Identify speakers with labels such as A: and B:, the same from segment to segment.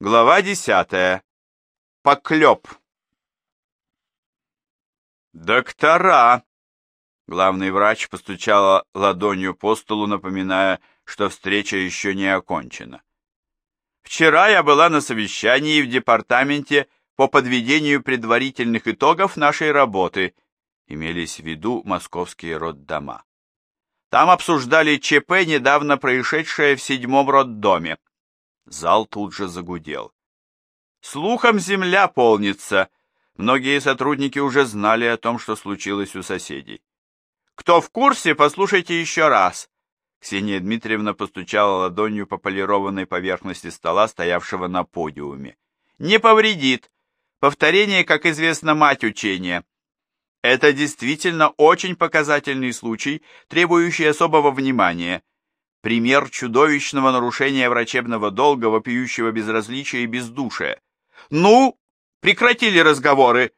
A: Глава десятая. Поклеп. «Доктора!» Главный врач постучала ладонью по столу, напоминая, что встреча еще не окончена. «Вчера я была на совещании в департаменте по подведению предварительных итогов нашей работы», имелись в виду московские роддома. Там обсуждали ЧП, недавно происшедшее в седьмом роддоме. Зал тут же загудел. Слухом земля полнится. Многие сотрудники уже знали о том, что случилось у соседей. Кто в курсе, послушайте еще раз. Ксения Дмитриевна постучала ладонью по полированной поверхности стола, стоявшего на подиуме. Не повредит. Повторение, как известно, мать учения. Это действительно очень показательный случай, требующий особого внимания пример чудовищного нарушения врачебного долга, вопиющего безразличия и бездушия. «Ну, прекратили разговоры!»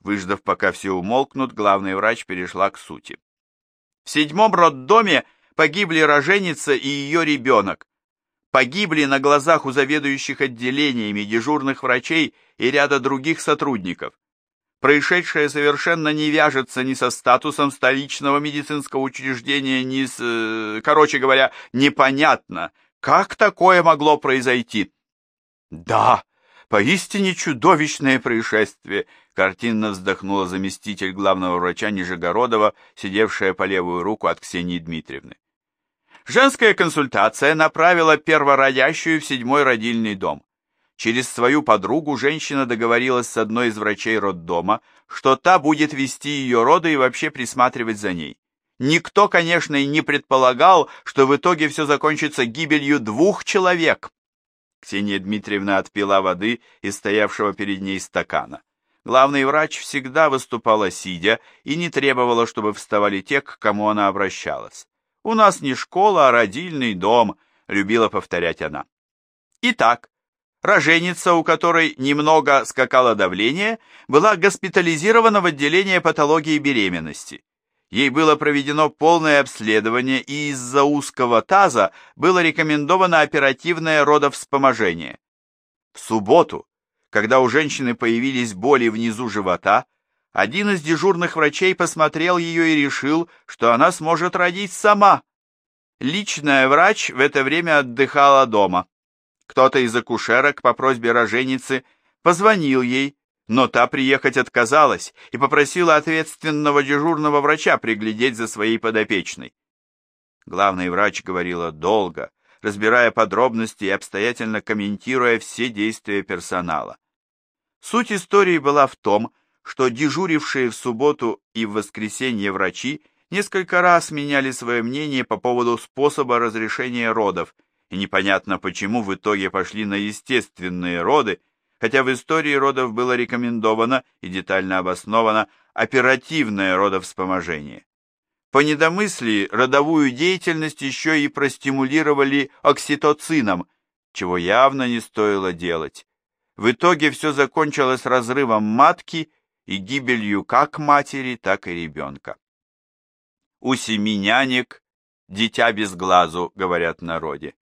A: Выждав, пока все умолкнут, главный врач перешла к сути. В седьмом роддоме погибли роженица и ее ребенок. Погибли на глазах у заведующих отделениями, дежурных врачей и ряда других сотрудников. Происшедшее совершенно не вяжется ни со статусом столичного медицинского учреждения, ни с... Э, короче говоря, непонятно, как такое могло произойти. Да, поистине чудовищное происшествие, картинно вздохнула заместитель главного врача Нижегородова, сидевшая по левую руку от Ксении Дмитриевны. Женская консультация направила первородящую в седьмой родильный дом. Через свою подругу женщина договорилась с одной из врачей роддома, что та будет вести ее роды и вообще присматривать за ней. Никто, конечно, и не предполагал, что в итоге все закончится гибелью двух человек. Ксения Дмитриевна отпила воды из стоявшего перед ней стакана. Главный врач всегда выступала сидя и не требовала, чтобы вставали те, к кому она обращалась. «У нас не школа, а родильный дом», — любила повторять она. Итак, Роженица, у которой немного скакало давление, была госпитализирована в отделение патологии беременности. Ей было проведено полное обследование, и из-за узкого таза было рекомендовано оперативное родовспоможение. В субботу, когда у женщины появились боли внизу живота, один из дежурных врачей посмотрел ее и решил, что она сможет родить сама. Личная врач в это время отдыхала дома. Кто-то из акушерок по просьбе роженицы позвонил ей, но та приехать отказалась и попросила ответственного дежурного врача приглядеть за своей подопечной. Главный врач говорила долго, разбирая подробности и обстоятельно комментируя все действия персонала. Суть истории была в том, что дежурившие в субботу и в воскресенье врачи несколько раз меняли свое мнение по поводу способа разрешения родов, и непонятно почему в итоге пошли на естественные роды, хотя в истории родов было рекомендовано и детально обосновано оперативное родовспоможение. По недомыслии родовую деятельность еще и простимулировали окситоцином, чего явно не стоило делать. В итоге все закончилось разрывом матки и гибелью как матери, так и ребенка. У семи нянек дитя без глазу, говорят народе.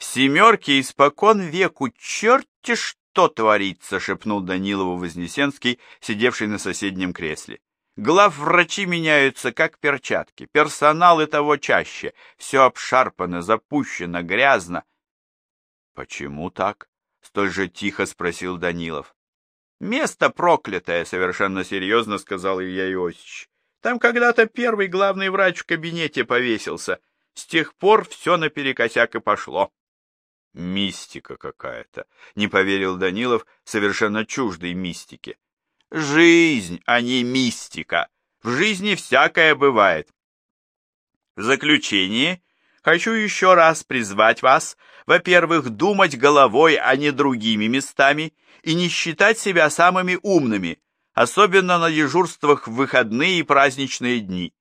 A: В семерке испокон веку черти что творится, шепнул Данилову Вознесенский, сидевший на соседнем кресле. Глав врачи меняются, как перчатки, персонал и того чаще, все обшарпано, запущено, грязно. Почему так? Столь же тихо спросил Данилов. Место проклятое, совершенно серьезно сказал Илья Иосифович. Там когда-то первый главный врач в кабинете повесился. С тех пор все наперекосяк и пошло. Мистика какая-то, не поверил Данилов, совершенно чуждой мистике. Жизнь, а не мистика. В жизни всякое бывает. В заключение хочу еще раз призвать вас, во-первых, думать головой, а не другими местами, и не считать себя самыми умными, особенно на дежурствах в выходные и праздничные дни.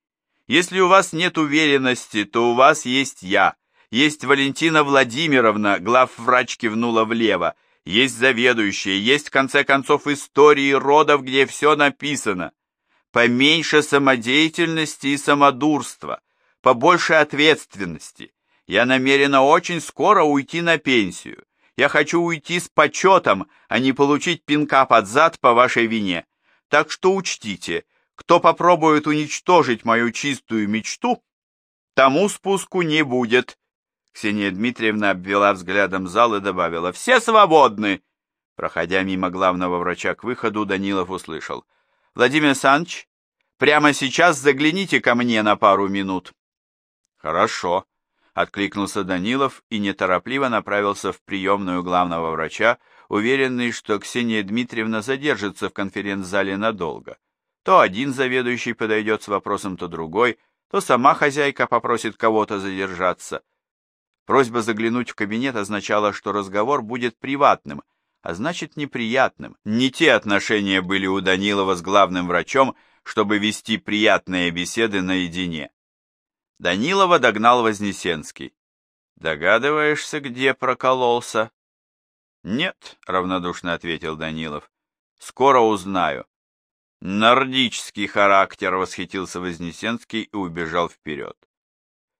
A: Если у вас нет уверенности, то у вас есть я, есть Валентина Владимировна, главврач кивнула влево. Есть заведующая, есть, в конце концов, истории родов, где все написано. Поменьше самодеятельности и самодурства, побольше ответственности. Я намерена очень скоро уйти на пенсию. Я хочу уйти с почетом, а не получить пинка под зад по вашей вине. Так что учтите, кто попробует уничтожить мою чистую мечту, тому спуску не будет. Ксения Дмитриевна обвела взглядом зал и добавила «Все свободны!» Проходя мимо главного врача к выходу, Данилов услышал «Владимир Санч, прямо сейчас загляните ко мне на пару минут». «Хорошо», — откликнулся Данилов и неторопливо направился в приемную главного врача, уверенный, что Ксения Дмитриевна задержится в конференц-зале надолго. То один заведующий подойдет с вопросом, то другой, то сама хозяйка попросит кого-то задержаться. Просьба заглянуть в кабинет означала, что разговор будет приватным, а значит неприятным. Не те отношения были у Данилова с главным врачом, чтобы вести приятные беседы наедине. Данилова догнал Вознесенский. «Догадываешься, где прокололся?» «Нет», — равнодушно ответил Данилов. «Скоро узнаю». «Нордический характер», — восхитился Вознесенский и убежал вперед.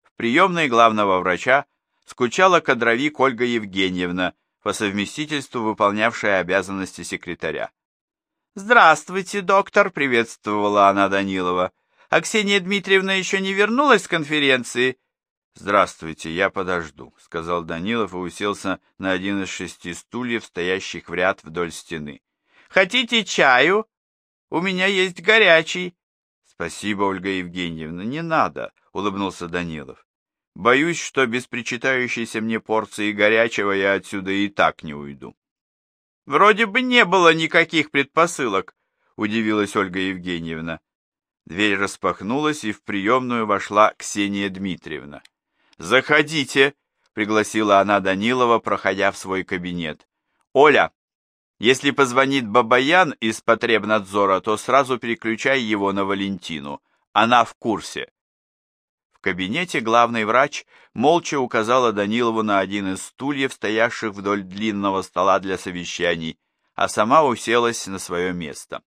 A: В приемной главного врача скучала кадровик Ольга Евгеньевна, по совместительству выполнявшая обязанности секретаря. «Здравствуйте, доктор!» — приветствовала она Данилова. «А Ксения Дмитриевна еще не вернулась с конференции?» «Здравствуйте, я подожду», — сказал Данилов и уселся на один из шести стульев, стоящих в ряд вдоль стены. «Хотите чаю? У меня есть горячий». «Спасибо, Ольга Евгеньевна, не надо», — улыбнулся Данилов. Боюсь, что без причитающейся мне порции горячего я отсюда и так не уйду. Вроде бы не было никаких предпосылок, удивилась Ольга Евгеньевна. Дверь распахнулась, и в приемную вошла Ксения Дмитриевна. «Заходите», — пригласила она Данилова, проходя в свой кабинет. «Оля, если позвонит Бабаян из потребнадзора, то сразу переключай его на Валентину. Она в курсе. В кабинете главный врач молча указала Данилову на один из стульев, стоявших вдоль длинного стола для совещаний, а сама уселась на свое место.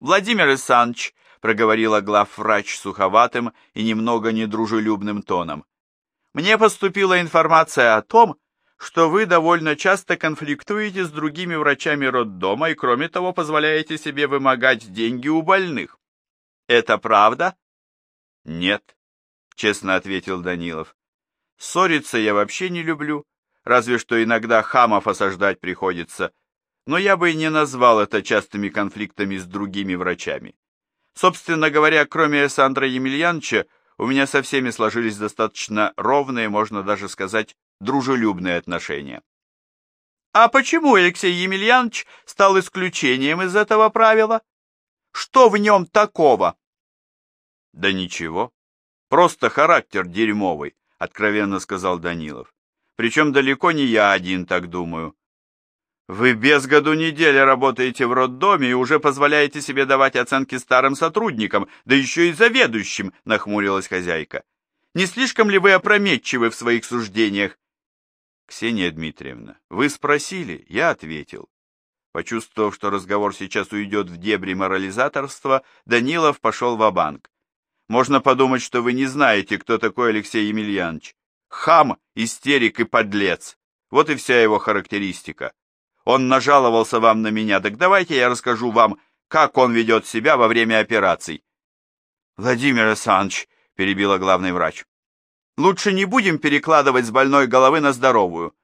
A: «Владимир Исанович», — проговорила главврач суховатым и немного недружелюбным тоном, «мне поступила информация о том, что вы довольно часто конфликтуете с другими врачами роддома и, кроме того, позволяете себе вымогать деньги у больных. Это правда?» «Нет», честно ответил Данилов. Ссориться я вообще не люблю, разве что иногда хамов осаждать приходится, но я бы и не назвал это частыми конфликтами с другими врачами. Собственно говоря, кроме Александра Емельяновича, у меня со всеми сложились достаточно ровные, можно даже сказать, дружелюбные отношения. А почему Алексей Емельянович стал исключением из этого правила? Что в нем такого? Да ничего. Просто характер дерьмовый, откровенно сказал Данилов. Причем далеко не я один так думаю. Вы без году недели работаете в роддоме и уже позволяете себе давать оценки старым сотрудникам, да еще и заведующим, нахмурилась хозяйка. Не слишком ли вы опрометчивы в своих суждениях? Ксения Дмитриевна, вы спросили, я ответил. Почувствовав, что разговор сейчас уйдет в дебри морализаторства, Данилов пошел в банк можно подумать, что вы не знаете, кто такой Алексей Емельянович. Хам, истерик и подлец. Вот и вся его характеристика. Он нажаловался вам на меня, так давайте я расскажу вам, как он ведет себя во время операций. Владимир Александрович, перебила главный врач, лучше не будем перекладывать с больной головы на здоровую.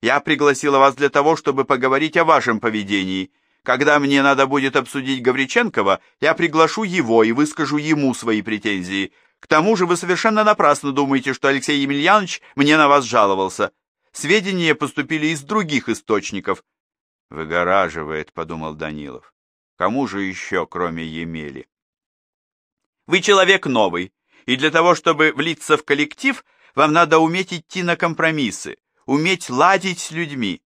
A: Я пригласила вас для того, чтобы поговорить о вашем поведении когда мне надо будет обсудить Гавриченкова, я приглашу его и выскажу ему свои претензии. К тому же вы совершенно напрасно думаете, что Алексей Емельянович мне на вас жаловался. Сведения поступили из других источников. Выгораживает, подумал Данилов. Кому же еще, кроме Емели? Вы человек новый, и для того, чтобы влиться в коллектив, вам надо уметь идти на компромиссы, уметь ладить с людьми.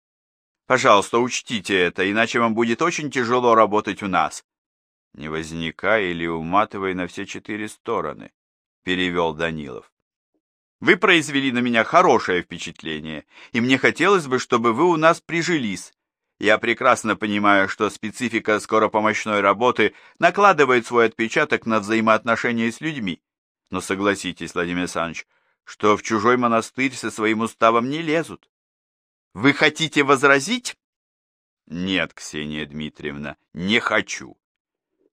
A: Пожалуйста, учтите это, иначе вам будет очень тяжело работать у нас. Не возникай или уматывай на все четыре стороны, перевел Данилов. Вы произвели на меня хорошее впечатление, и мне хотелось бы, чтобы вы у нас прижились. Я прекрасно понимаю, что специфика скоропомощной работы накладывает свой отпечаток на взаимоотношения с людьми. Но согласитесь, Владимир Александрович, что в чужой монастырь со своим уставом не лезут. Вы хотите возразить? Нет, Ксения Дмитриевна, не хочу.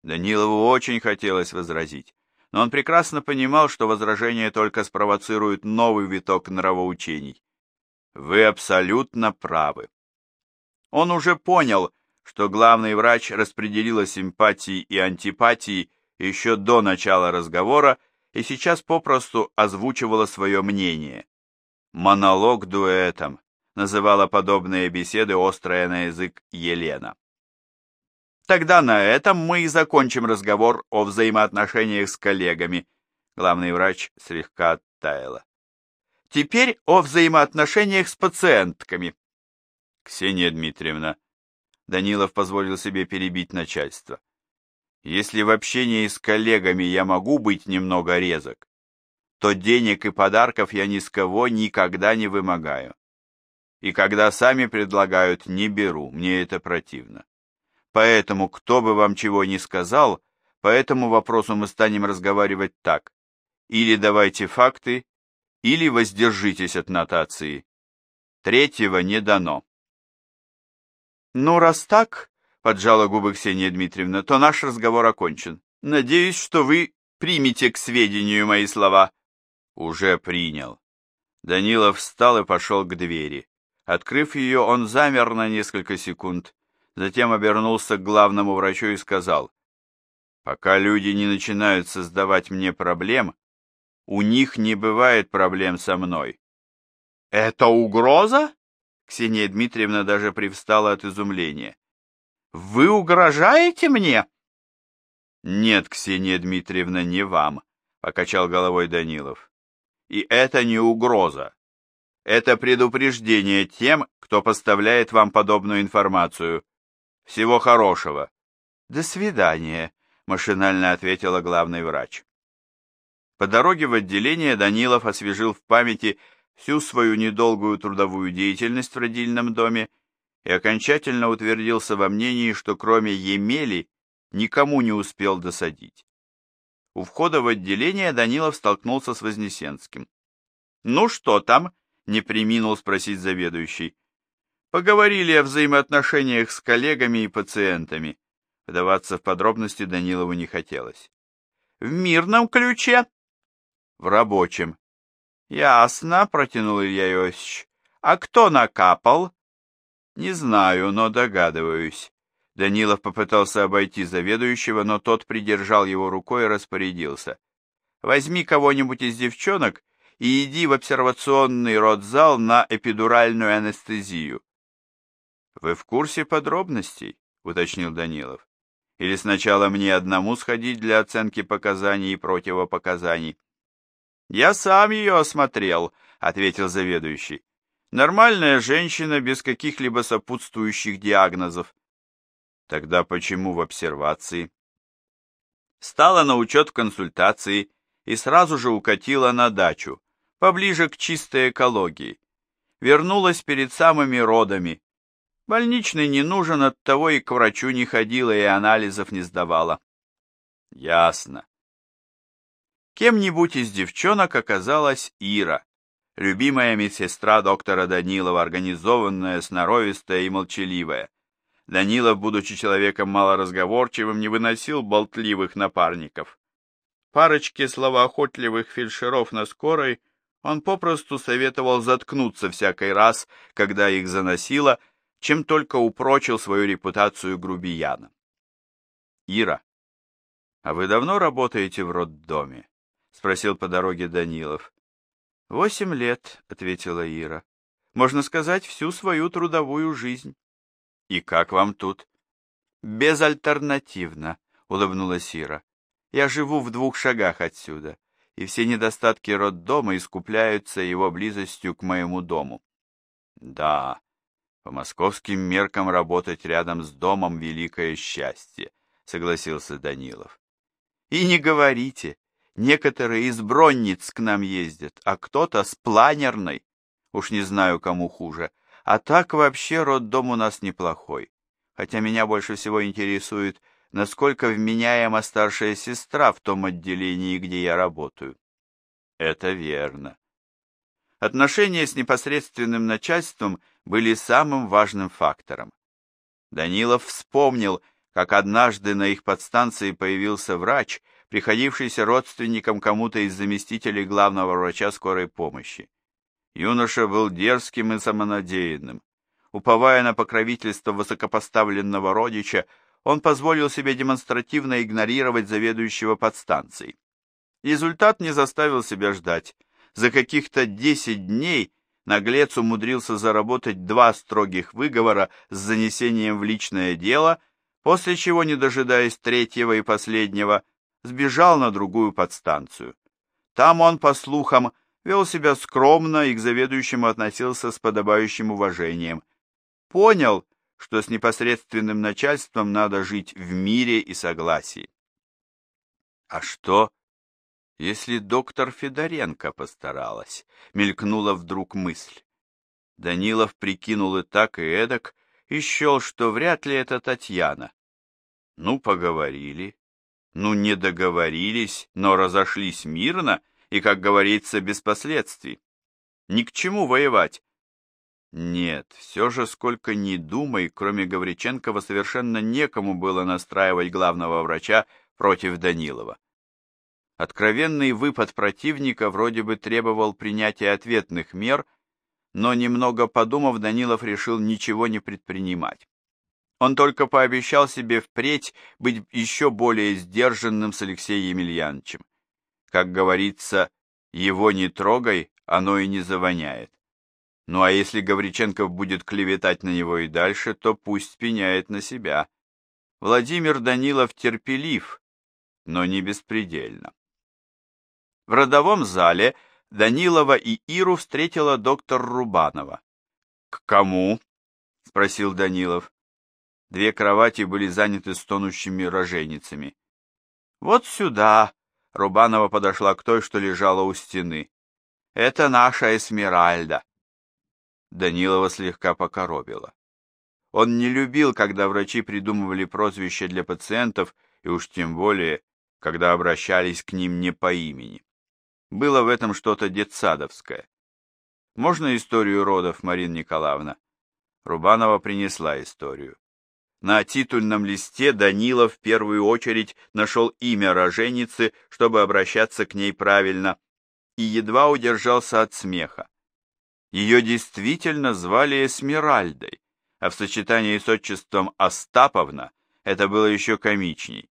A: Данилову очень хотелось возразить, но он прекрасно понимал, что возражение только спровоцирует новый виток нравоучений. Вы абсолютно правы. Он уже понял, что главный врач распределила симпатии и антипатии еще до начала разговора и сейчас попросту озвучивала свое мнение. Монолог дуэтом называла подобные беседы острая на язык Елена. Тогда на этом мы и закончим разговор о взаимоотношениях с коллегами. Главный врач слегка оттаяла. Теперь о взаимоотношениях с пациентками. Ксения Дмитриевна, Данилов позволил себе перебить начальство. Если в общении с коллегами я могу быть немного резок, то денег и подарков я ни с кого никогда не вымогаю. И когда сами предлагают, не беру, мне это противно. Поэтому, кто бы вам чего ни сказал, по этому вопросу мы станем разговаривать так. Или давайте факты, или воздержитесь от нотации. Третьего не дано. Ну, раз так, поджала губы Ксения Дмитриевна, то наш разговор окончен. Надеюсь, что вы примете к сведению мои слова. Уже принял. Данилов встал и пошел к двери. Открыв ее, он замер на несколько секунд, затем обернулся к главному врачу и сказал, «Пока люди не начинают создавать мне проблем, у них не бывает проблем со мной». «Это угроза?» Ксения Дмитриевна даже привстала от изумления. Вы угрожаете мне? Нет, Ксения Дмитриевна, не вам, покачал головой Данилов. И это не угроза. Это предупреждение тем, кто поставляет вам подобную информацию. Всего хорошего. До свидания, машинально ответила главный врач. По дороге в отделение Данилов освежил в памяти всю свою недолгую трудовую деятельность в родильном доме и окончательно утвердился во мнении, что кроме Емели никому не успел досадить. У входа в отделение Данилов столкнулся с Вознесенским. «Ну что там?» — не приминул спросить заведующий. Поговорили о взаимоотношениях с коллегами и пациентами. Вдаваться в подробности Данилову не хотелось. «В мирном ключе?» «В рабочем». «Ясно», — протянул Илья Иосифович. «А кто накапал?» Не знаю, но догадываюсь. Данилов попытался обойти заведующего, но тот придержал его рукой и распорядился. Возьми кого-нибудь из девчонок и иди в обсервационный родзал на эпидуральную анестезию. Вы в курсе подробностей? уточнил Данилов. Или сначала мне одному сходить для оценки показаний и противопоказаний? Я сам ее осмотрел, ответил заведующий. Нормальная женщина без каких-либо сопутствующих диагнозов. Тогда почему в обсервации? Стала на учет в консультации и сразу же укатила на дачу, поближе к чистой экологии. Вернулась перед самыми родами. Больничный не нужен, от того и к врачу не ходила и анализов не сдавала. Ясно. Кем-нибудь из девчонок оказалась Ира, любимая медсестра доктора Данилова, организованная, сноровистая и молчаливая. Данилов, будучи человеком малоразговорчивым, не выносил болтливых напарников. Парочке словоохотливых фельдшеров на скорой он попросту советовал заткнуться всякий раз, когда их заносило, чем только упрочил свою репутацию грубияна. «Ира, а вы давно работаете в роддоме?» — спросил по дороге Данилов. «Восемь лет», — ответила Ира. «Можно сказать, всю свою трудовую жизнь». «И как вам тут?» «Безальтернативно», — улыбнулась Ира. «Я живу в двух шагах отсюда, и все недостатки роддома искупляются его близостью к моему дому». «Да, по московским меркам работать рядом с домом — великое счастье», — согласился Данилов. «И не говорите, Некоторые из Бронниц к нам ездят, а кто-то с планерной. Уж не знаю, кому хуже. А так вообще роддом у нас неплохой. Хотя меня больше всего интересует, насколько вменяема старшая сестра в том отделении, где я работаю. Это верно. Отношения с непосредственным начальством были самым важным фактором. Данилов вспомнил, как однажды на их подстанции появился врач, приходившийся родственником кому-то из заместителей главного врача скорой помощи. Юноша был дерзким и самонадеянным. Уповая на покровительство высокопоставленного родича, он позволил себе демонстративно игнорировать заведующего подстанцией. Результат не заставил себя ждать. За каких-то десять дней наглец умудрился заработать два строгих выговора с занесением в личное дело, после чего, не дожидаясь третьего и последнего, сбежал на другую подстанцию. Там он, по слухам, вел себя скромно и к заведующему относился с подобающим уважением. Понял, что с непосредственным начальством надо жить в мире и согласии. А что, если доктор Федоренко постаралась? Мелькнула вдруг мысль. Данилов прикинул и так, и эдак, и счел, что вряд ли это Татьяна. Ну, поговорили. Ну, не договорились, но разошлись мирно и, как говорится, без последствий. Ни к чему воевать. Нет, все же сколько ни думай, кроме Гавриченкова совершенно некому было настраивать главного врача против Данилова. Откровенный выпад противника вроде бы требовал принятия ответных мер, но немного подумав, Данилов решил ничего не предпринимать. Он только пообещал себе впредь быть еще более сдержанным с Алексеем Емельяновичем. Как говорится, его не трогай, оно и не завоняет. Ну а если Гавриченков будет клеветать на него и дальше, то пусть пеняет на себя. Владимир Данилов терпелив, но не беспредельно. В родовом зале Данилова и Иру встретила доктор Рубанова. «К кому?» — спросил Данилов. Две кровати были заняты стонущими роженицами. «Вот сюда!» — Рубанова подошла к той, что лежала у стены. «Это наша Эсмеральда!» Данилова слегка покоробила. Он не любил, когда врачи придумывали прозвища для пациентов, и уж тем более, когда обращались к ним не по имени. Было в этом что-то детсадовское. «Можно историю родов, Марина Николаевна?» Рубанова принесла историю. На титульном листе Данилов в первую очередь нашел имя роженицы, чтобы обращаться к ней правильно, и едва удержался от смеха. Ее действительно звали Эсмеральдой, а в сочетании с отчеством Остаповна это было еще комичней.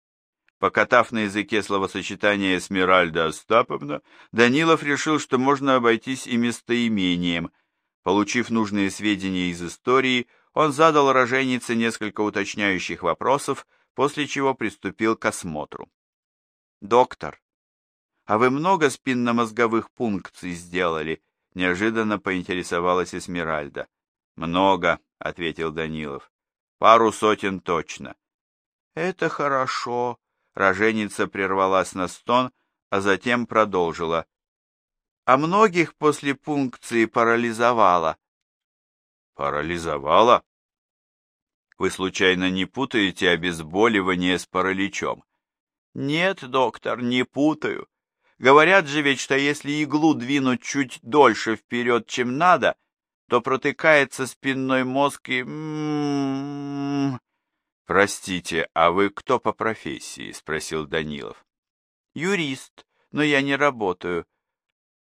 A: Покатав на языке словосочетание Эсмеральда Остаповна, Данилов решил, что можно обойтись и местоимением. Получив нужные сведения из истории, он задал роженице несколько уточняющих вопросов, после чего приступил к осмотру. «Доктор, а вы много спинномозговых пункций сделали?» — неожиданно поинтересовалась Эсмеральда. «Много», — ответил Данилов. «Пару сотен точно». «Это хорошо», — роженица прервалась на стон, а затем продолжила. «А многих после пункции парализовала?» Парализовала? Вы случайно не путаете обезболивание с параличом? Нет, доктор, не путаю. Говорят же ведь, что если иглу двинуть чуть дольше вперед, чем надо, то протыкается спинной мозг и... М-м-м. Простите, а вы кто по профессии? Спросил Данилов. Юрист, но я не работаю.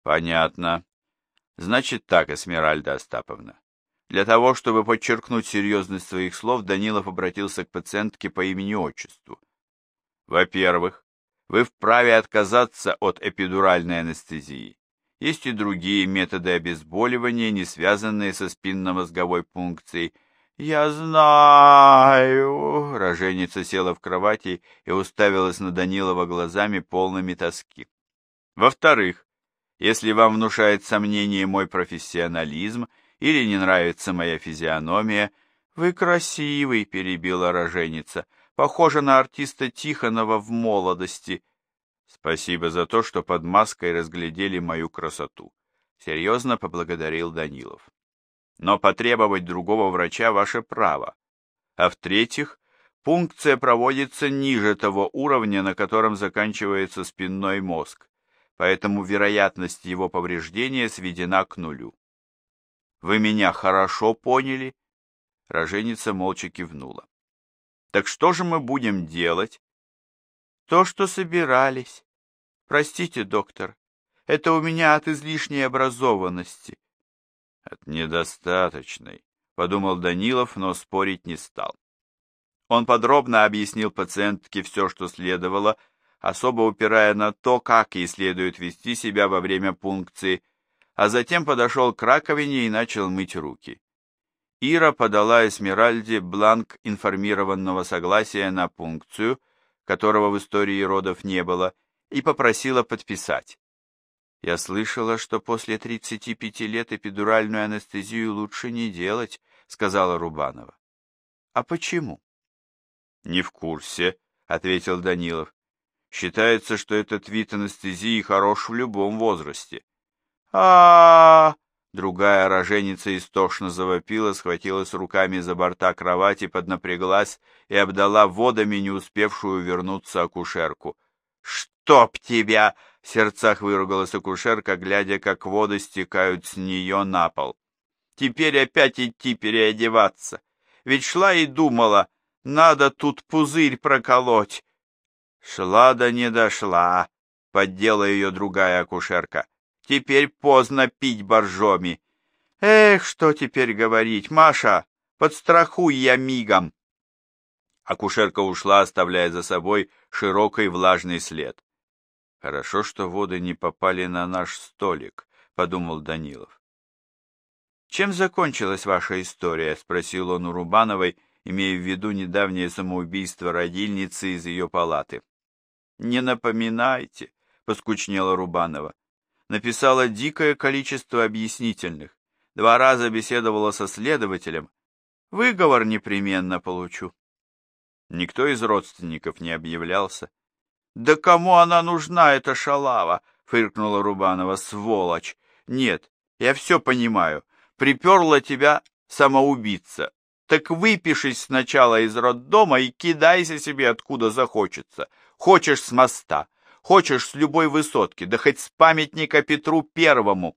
A: Понятно. Значит так, Эсмеральда Остаповна. Для того, чтобы подчеркнуть серьезность своих слов, Данилов обратился к пациентке по имени-отчеству. Во-первых, вы вправе отказаться от эпидуральной анестезии. Есть и другие методы обезболивания, не связанные со спинномозговой пункцией. «Я знаю!» Роженица села в кровати и уставилась на Данилова глазами, полными тоски. «Во-вторых, если вам внушает сомнение мой профессионализм, или не нравится моя физиономия. Вы красивый, перебила роженица, похожа на артиста Тихонова в молодости. Спасибо за то, что под маской разглядели мою красоту. Серьезно поблагодарил Данилов. Но потребовать другого врача ваше право. А в-третьих, пункция проводится ниже того уровня, на котором заканчивается спинной мозг, поэтому вероятность его повреждения сведена к нулю. Вы меня хорошо поняли?» Роженица молча кивнула. «Так что же мы будем делать?» «То, что собирались. Простите, доктор, это у меня от излишней образованности». «От недостаточной», — подумал Данилов, но спорить не стал. Он подробно объяснил пациентке все, что следовало, особо упирая на то, как ей следует вести себя во время пункции, а затем подошел к раковине и начал мыть руки. Ира подала Эсмеральде бланк информированного согласия на пункцию, которого в истории родов не было, и попросила подписать. Я слышала, что после 35 лет эпидуральную анестезию лучше не делать, сказала Рубанова. А почему? Не в курсе, ответил Данилов. Считается, что этот вид анестезии хорош в любом возрасте. а, -а, -а Другая роженица истошно завопила, схватилась руками за борта кровати, поднапряглась и обдала водами не успевшую вернуться акушерку. «Чтоб тебя!» — в сердцах выругалась акушерка, глядя, как воды стекают с нее на пол. «Теперь опять идти переодеваться. Ведь шла и думала, надо тут пузырь проколоть. Шла да не дошла, поддела ее другая акушерка. Теперь поздно пить боржоми. Эх, что теперь говорить, Маша, подстрахуй я мигом. Акушерка ушла, оставляя за собой широкий влажный след. Хорошо, что воды не попали на наш столик, подумал Данилов. Чем закончилась ваша история? спросил он у Рубановой, имея в виду недавнее самоубийство родильницы из ее палаты. «Не напоминайте», — поскучнела Рубанова. Написала дикое количество объяснительных. Два раза беседовала со следователем. Выговор непременно получу. Никто из родственников не объявлялся. «Да кому она нужна, эта шалава?» — фыркнула Рубанова. «Сволочь! Нет, я все понимаю. Приперла тебя самоубийца. Так выпишись сначала из роддома и кидайся себе откуда захочется. Хочешь с моста, хочешь с любой высотки, да хоть с памятника Петру Первому.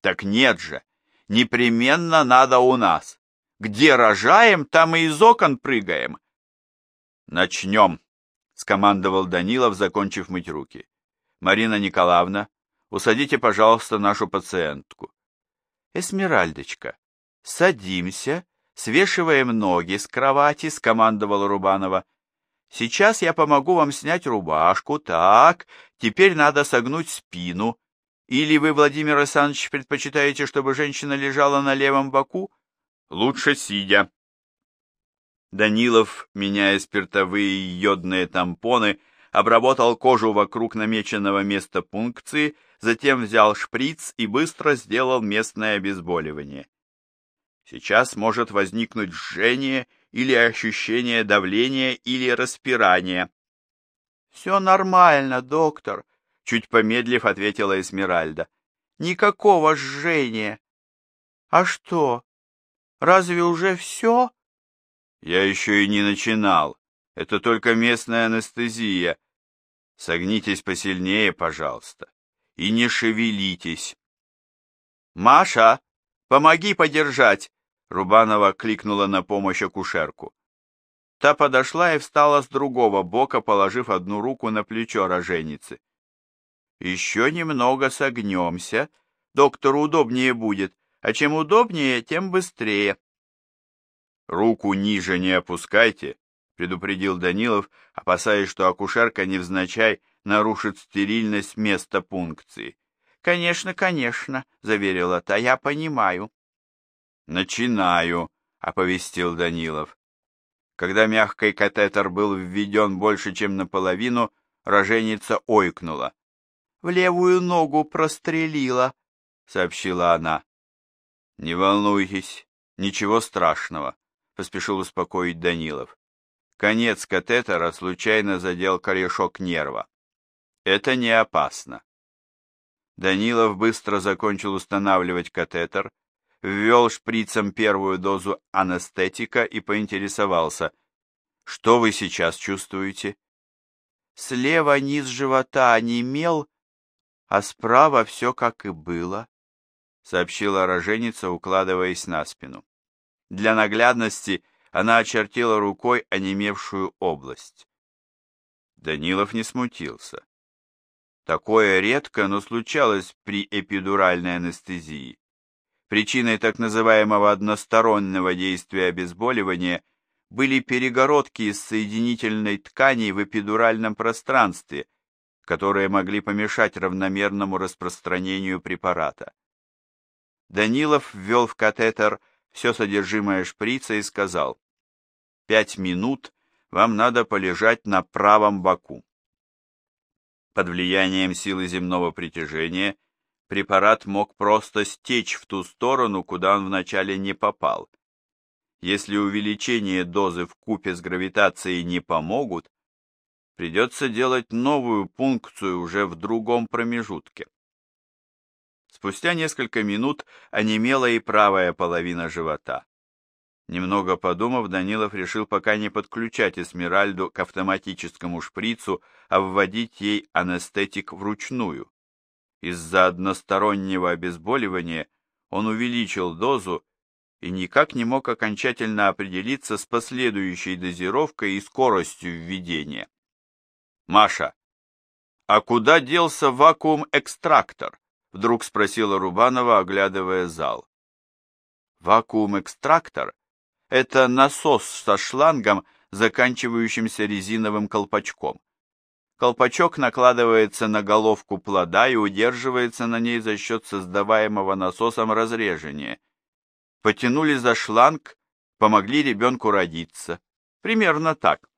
A: Так нет же, непременно надо у нас. Где рожаем, там и из окон прыгаем. Начнем, скомандовал Данилов, закончив мыть руки. Марина Николаевна, усадите, пожалуйста, нашу пациентку. Эсмеральдочка, садимся свешиваем ноги с кровати, скомандовала Рубанова. Сейчас я помогу вам снять рубашку. Так, теперь надо согнуть спину. Или вы, Владимир Александрович, предпочитаете, чтобы женщина лежала на левом боку? Лучше сидя. Данилов, меняя спиртовые йодные тампоны, обработал кожу вокруг намеченного места пункции, затем взял шприц и быстро сделал местное обезболивание. Сейчас может возникнуть жжение или ощущение давления или распирания. «Все нормально, доктор», — чуть помедлив ответила Эсмеральда. «Никакого жжения». «А что, разве уже все?» «Я еще и не начинал. Это только местная анестезия. Согнитесь посильнее, пожалуйста, и не шевелитесь». «Маша, помоги подержать!» Рубанова кликнула на помощь акушерку. Та подошла и встала с другого бока, положив одну руку на плечо роженицы. «Еще немного согнемся. Доктору удобнее будет, а чем удобнее, тем быстрее». «Руку ниже не опускайте», — предупредил Данилов, опасаясь, что акушерка невзначай нарушит стерильность места пункции. «Конечно, конечно», — заверила та, — «я понимаю». «Начинаю», — оповестил Данилов. Когда мягкий катетер был введен больше, чем наполовину, роженица ойкнула. «В левую ногу прострелила», — сообщила она. «Не волнуйтесь, ничего страшного», — поспешил успокоить Данилов. Конец катетера случайно задел корешок нерва. Это не опасно. Данилов быстро закончил устанавливать катетер, ввел шприцем первую дозу анестетика и поинтересовался, «Что вы сейчас чувствуете?» Слева низ живота онемел, а справа все как и было. сообщила роженица, укладываясь на спину. Для наглядности она очертила рукой онемевшую область. Данилов не смутился. Такое редко, но случалось при эпидуральной анестезии. Причиной так называемого одностороннего действия обезболивания были перегородки из соединительной ткани в эпидуральном пространстве, которые могли помешать равномерному распространению препарата. Данилов ввел в катетер все содержимое шприца и сказал, «Пять минут вам надо полежать на правом боку». Под влиянием силы земного притяжения препарат мог просто стечь в ту сторону, куда он вначале не попал. Если увеличение дозы в купе с гравитацией не помогут, придется делать новую пункцию уже в другом промежутке. Спустя несколько минут онемела и правая половина живота. Немного подумав, Данилов решил пока не подключать Эсмеральду к автоматическому шприцу, а вводить ей анестетик вручную. Из-за одностороннего обезболивания он увеличил дозу и никак не мог окончательно определиться с последующей дозировкой и скоростью введения. «Маша, а куда делся вакуум-экстрактор?» вдруг спросила Рубанова, оглядывая зал. Вакуум-экстрактор — это насос со шлангом, заканчивающимся резиновым колпачком. Колпачок накладывается на головку плода и удерживается на ней за счет создаваемого насосом разрежения. Потянули за шланг, помогли ребенку родиться. Примерно так.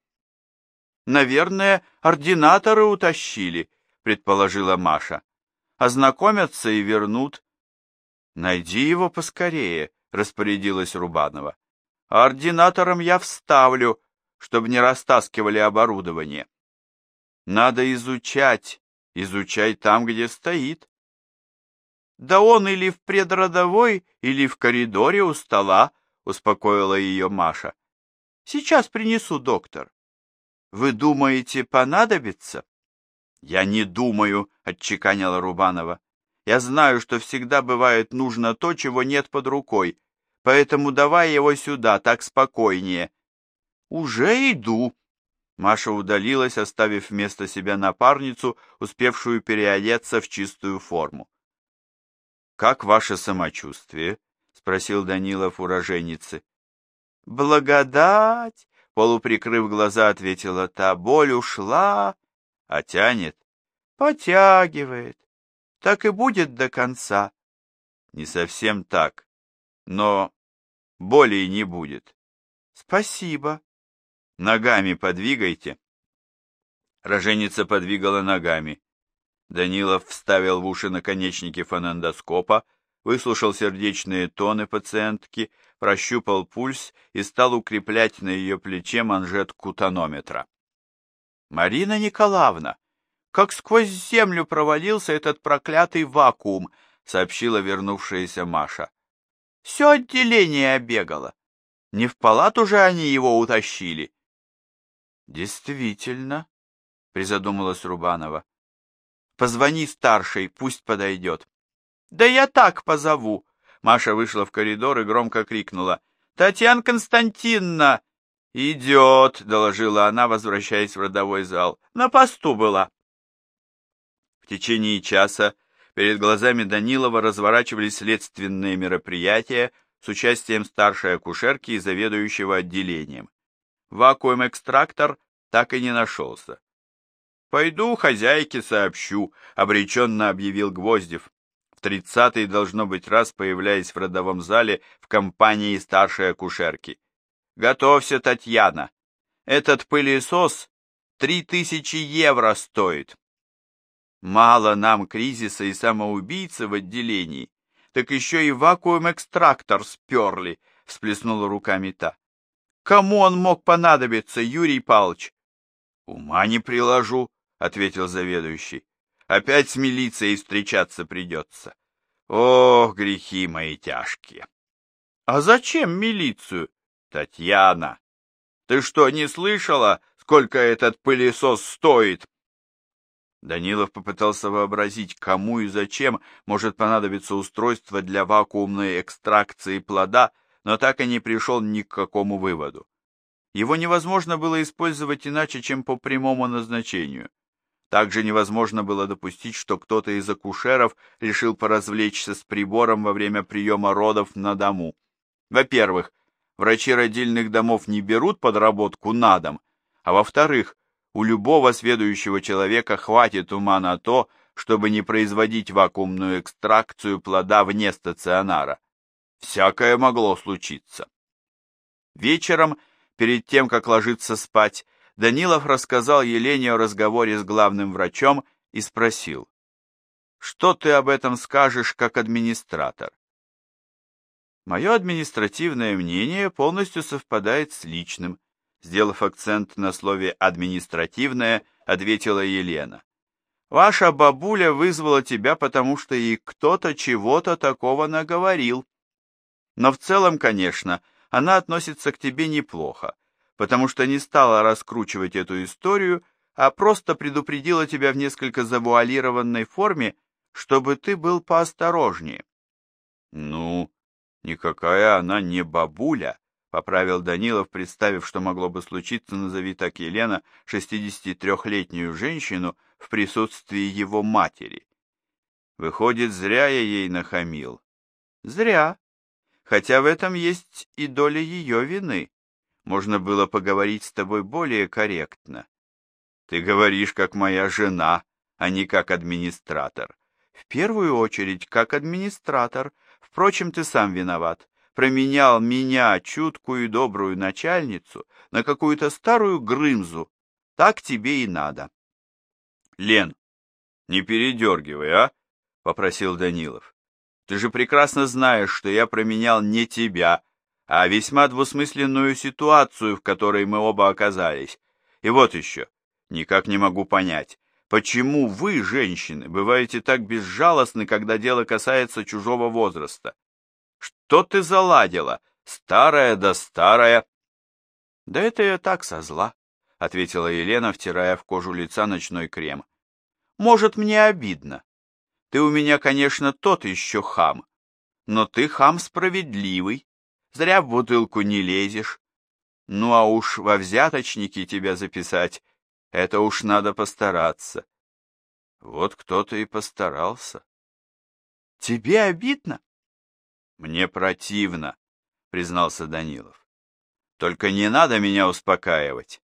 A: «Наверное, ординаторы утащили», — предположила Маша. «Ознакомятся и вернут». «Найди его поскорее», — распорядилась Рубанова. «А ординатором я вставлю, чтобы не растаскивали оборудование». «Надо изучать, изучай там, где стоит». «Да он или в предродовой, или в коридоре у стола», — успокоила ее Маша. «Сейчас принесу, доктор». Вы думаете, понадобится? Я не думаю, отчеканила Рубанова. Я знаю, что всегда бывает нужно то, чего нет под рукой, поэтому давай его сюда, так спокойнее. Уже иду. Маша удалилась, оставив вместо себя напарницу, успевшую переодеться в чистую форму. «Как ваше самочувствие?» — спросил Данилов у роженицы. «Благодать!» Полуприкрыв глаза, ответила та. Боль ушла, а тянет. Потягивает. Так и будет до конца. Не совсем так, но боли не будет. Спасибо. Ногами подвигайте. Роженица подвигала ногами. Данилов вставил в уши наконечники фонендоскопа, выслушал сердечные тоны пациентки, прощупал пульс и стал укреплять на ее плече манжетку тонометра. «Марина Николаевна, как сквозь землю провалился этот проклятый вакуум», сообщила вернувшаяся Маша. «Все отделение обегало. Не в палату же они его утащили». «Действительно», — призадумалась Рубанова. «Позвони старшей, пусть подойдет». «Да я так позову!» Маша вышла в коридор и громко крикнула. «Татьяна Константиновна!» «Идет!» — доложила она, возвращаясь в родовой зал. «На посту была!» В течение часа перед глазами Данилова разворачивались следственные мероприятия с участием старшей акушерки и заведующего отделением. Вакуум-экстрактор так и не нашелся. «Пойду хозяйке сообщу», — обреченно объявил Гвоздев в тридцатый, должно быть, раз появляясь в родовом зале в компании старшей акушерки. «Готовься, Татьяна! Этот пылесос три тысячи евро стоит!» «Мало нам кризиса и самоубийцы в отделении, так еще и вакуум-экстрактор сперли!» — всплеснула руками та. «Кому он мог понадобиться, Юрий Павлович?» «Ума не приложу», — ответил заведующий. Опять с милицией встречаться придется. Ох, грехи мои тяжкие. А зачем милицию? Татьяна, ты что, не слышала, сколько этот пылесос стоит? Данилов попытался вообразить, кому и зачем может понадобиться устройство для вакуумной экстракции плода, но так и не пришел ни к какому выводу. Его невозможно было использовать иначе, чем по прямому назначению. Также невозможно было допустить, что кто-то из акушеров решил поразвлечься с прибором во время приема родов на дому. Во-первых, врачи родильных домов не берут подработку на дом, а во-вторых, у любого сведущего человека хватит ума на то, чтобы не производить вакуумную экстракцию плода вне стационара. Всякое могло случиться. Вечером, перед тем, как ложиться спать, Данилов рассказал Елене о разговоре с главным врачом и спросил, «Что ты об этом скажешь как администратор?» Мое административное мнение полностью совпадает с личным, сделав акцент на слове «административное», ответила Елена. Ваша бабуля вызвала тебя, потому что ей кто-то чего-то такого наговорил. Но в целом, конечно, она относится к тебе неплохо, потому что не стала раскручивать эту историю, а просто предупредила тебя в несколько завуалированной форме, чтобы ты был поосторожнее. Ну, никакая она не бабуля, поправил Данилов, представив, что могло бы случиться, назови так Елена, 63-летнюю женщину в присутствии его матери. Выходит, зря я ей нахамил. Зря. Хотя в этом есть и доля ее вины можно было поговорить с тобой более корректно. Ты говоришь, как моя жена, а не как администратор. В первую очередь, как администратор. Впрочем, ты сам виноват. Променял меня, чуткую и добрую начальницу, на какую-то старую грымзу. Так тебе и надо. Лен, не передергивай, а? — попросил Данилов. Ты же прекрасно знаешь, что я променял не тебя, а весьма двусмысленную ситуацию, в которой мы оба оказались. И вот еще, никак не могу понять, почему вы, женщины, бываете так безжалостны, когда дело касается чужого возраста? Что ты заладила, старая да старая? Да это я так со зла, ответила Елена, втирая в кожу лица ночной крем. Может, мне обидно. Ты у меня, конечно, тот еще хам, но ты хам справедливый. Зря в бутылку не лезешь. Ну а уж во взяточники тебя записать, это уж надо постараться. Вот кто-то и постарался. Тебе обидно? Мне противно, признался Данилов. Только не надо меня успокаивать.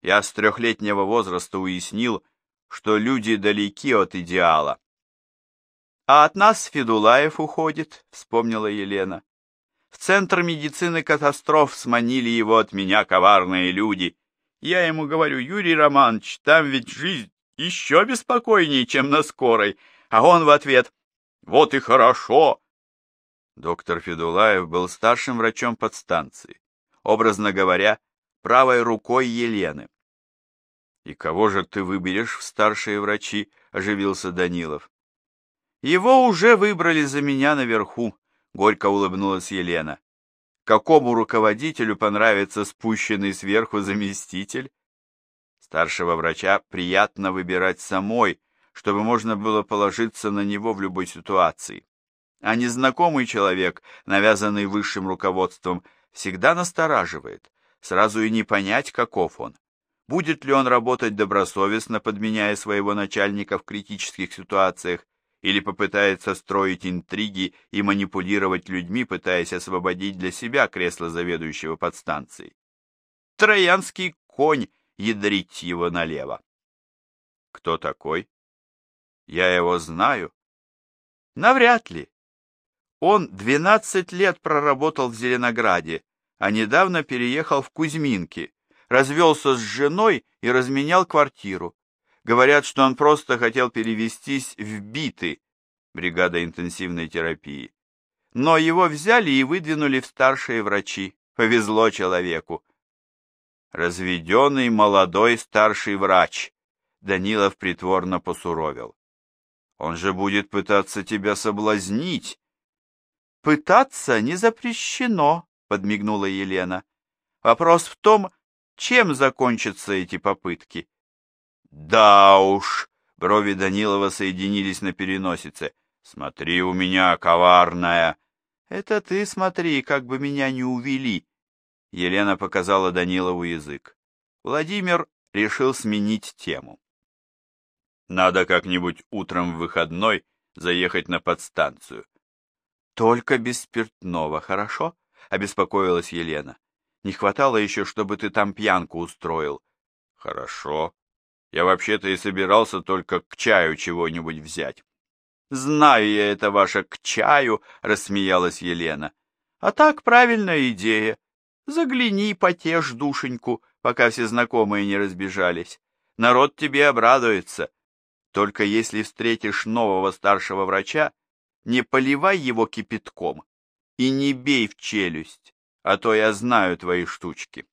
A: Я с трехлетнего возраста уяснил, что люди далеки от идеала. А от нас Федулаев уходит, вспомнила Елена. В центр медицины катастроф сманили его от меня коварные люди. Я ему говорю, Юрий Романович, там ведь жизнь еще беспокойнее, чем на скорой. А он в ответ, вот и хорошо. Доктор Федулаев был старшим врачом подстанции, образно говоря, правой рукой Елены. «И кого же ты выберешь в старшие врачи?» — оживился Данилов. «Его уже выбрали за меня наверху», — горько улыбнулась Елена. «Какому руководителю понравится спущенный сверху заместитель?» Старшего врача приятно выбирать самой, чтобы можно было положиться на него в любой ситуации. А незнакомый человек, навязанный высшим руководством, всегда настораживает, сразу и не понять, каков он. Будет ли он работать добросовестно, подменяя своего начальника в критических ситуациях, или попытается строить интриги и манипулировать людьми, пытаясь освободить для себя кресло заведующего подстанцией. Троянский конь ядрить его налево. Кто такой? Я его знаю. Навряд ли. Он 12 лет проработал в Зеленограде, а недавно переехал в Кузьминки, развелся с женой и разменял квартиру. Говорят, что он просто хотел перевестись в биты, бригада интенсивной терапии. Но его взяли и выдвинули в старшие врачи. Повезло человеку. Разведенный молодой старший врач. Данилов притворно посуровил. Он же будет пытаться тебя соблазнить. Пытаться не запрещено, подмигнула Елена. Вопрос в том, чем закончатся эти попытки. Да уж, Брови Данилова соединились на переносице. «Смотри у меня, коварная!» «Это ты смотри, как бы меня не увели!» Елена показала Данилову язык. Владимир решил сменить тему. «Надо как-нибудь утром в выходной заехать на подстанцию». «Только без спиртного, хорошо?» — обеспокоилась Елена. «Не хватало еще, чтобы ты там пьянку устроил». «Хорошо. Я вообще-то и собирался только к чаю чего-нибудь взять». «Знаю я это ваше «к чаю», — рассмеялась Елена. «А так правильная идея. Загляни, потешь душеньку, пока все знакомые не разбежались. Народ тебе обрадуется. Только если встретишь нового старшего врача, не поливай его кипятком и не бей в челюсть, а то я знаю твои штучки.